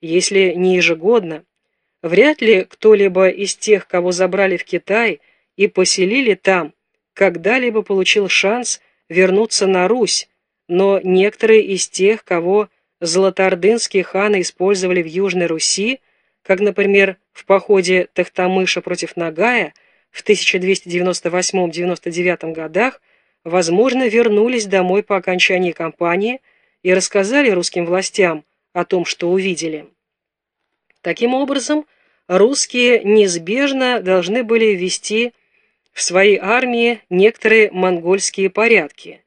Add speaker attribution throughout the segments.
Speaker 1: если не ежегодно. Вряд ли кто-либо из тех, кого забрали в Китай и поселили там, когда-либо получил шанс вернуться на Русь, но некоторые из тех, кого золотоордынские ханы использовали в Южной Руси, как, например, в походе Тахтамыша против Нагая в 1298-99 годах, возможно, вернулись домой по окончании кампании и рассказали русским властям о том, что увидели. Таким образом, русские неизбежно должны были ввести в своей армии некоторые монгольские порядки.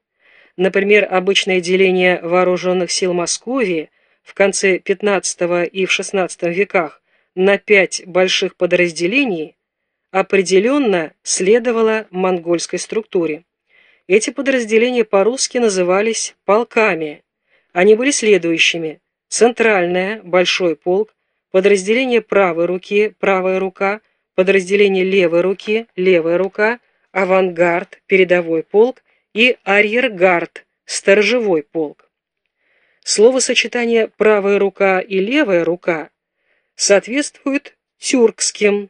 Speaker 1: Например, обычное деление вооруженных сил Московии в конце XV и в XVI веках на пять больших подразделений определенно следовало монгольской структуре. Эти подразделения по-русски назывались полками. Они были следующими. Центральная, большой полк, подразделение правой руки, правая рука, подразделение левой руки, левая рука, авангард, передовой полк и арьергард, сторожевой полк. Словосочетание «правая рука» и «левая рука» соответствует тюркским.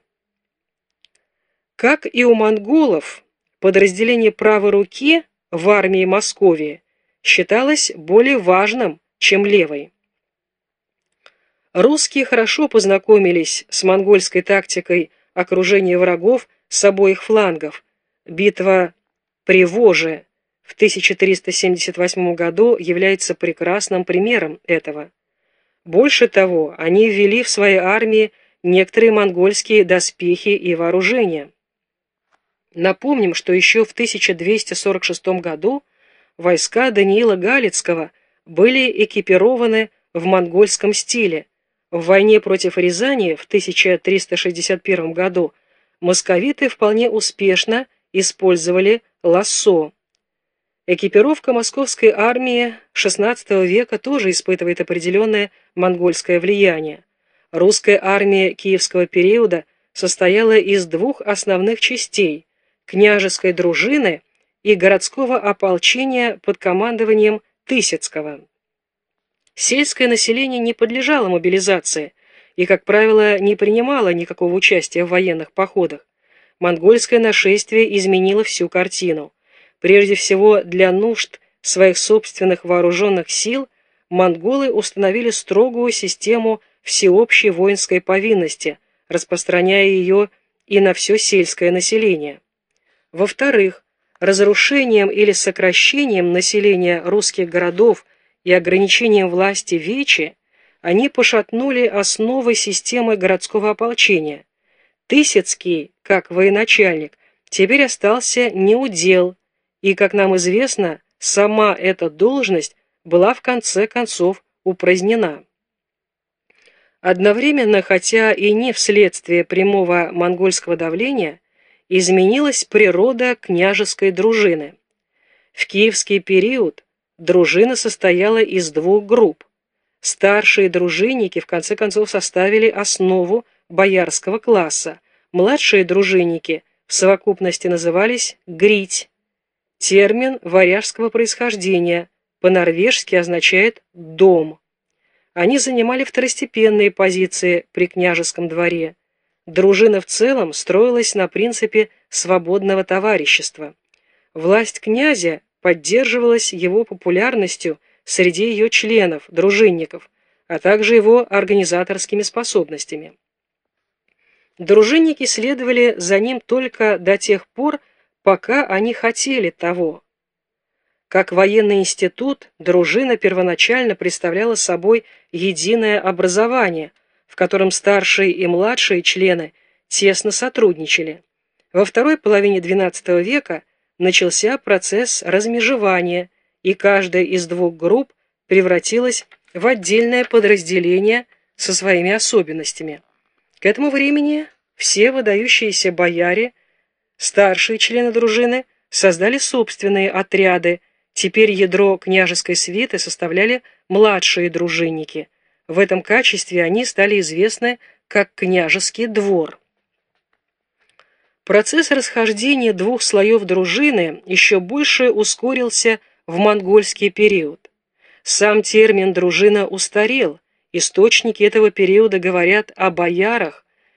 Speaker 1: Как и у монголов, подразделение правой руки в армии Московии считалось более важным, чем левой. Русские хорошо познакомились с монгольской тактикой окружения врагов с обоих флангов. Битва при Воже в 1378 году является прекрасным примером этого. Больше того, они ввели в свои армии некоторые монгольские доспехи и вооружения. Напомним, что еще в 1246 году войска Даниила Галицкого были экипированы в монгольском стиле, в войне против Рязани в 1361 году московиты вполне успешно использовали лассо. Экипировка московской армии XVI века тоже испытывает определенное монгольское влияние. Русская армия киевского периода состояла из двух основных частей – княжеской дружины и городского ополчения под командованием Тысяцкого. Сельское население не подлежало мобилизации и, как правило, не принимало никакого участия в военных походах. Монгольское нашествие изменило всю картину. Прежде всего, для нужд своих собственных вооруженных сил монголы установили строгую систему всеобщей воинской повинности, распространяя ее и на все сельское население. Во-вторых, разрушением или сокращением населения русских городов и ограничением власти Вечи они пошатнули основы системы городского ополчения. Тысяцкий, как военачальник, теперь остался неудел, и, как нам известно, сама эта должность была в конце концов упразднена. Одновременно, хотя и не вследствие прямого монгольского давления, изменилась природа княжеской дружины. В киевский период Дружина состояла из двух групп. Старшие дружинники в конце концов составили основу боярского класса. Младшие дружинники в совокупности назывались «грить». Термин варяжского происхождения по-норвежски означает «дом». Они занимали второстепенные позиции при княжеском дворе. Дружина в целом строилась на принципе свободного товарищества. Власть князя поддерживалась его популярностью среди ее членов, дружинников, а также его организаторскими способностями. Дружинники следовали за ним только до тех пор, пока они хотели того. Как военный институт, дружина первоначально представляла собой единое образование, в котором старшие и младшие члены тесно сотрудничали. Во второй половине XII века начался процесс размежевания, и каждая из двух групп превратилась в отдельное подразделение со своими особенностями. К этому времени все выдающиеся бояре, старшие члены дружины, создали собственные отряды, теперь ядро княжеской свиты составляли младшие дружинники. В этом качестве они стали известны как княжеский двор. Процесс расхождения двух слоев дружины еще больше ускорился в монгольский период. Сам термин «дружина» устарел Источники этого периода говорят о боярах,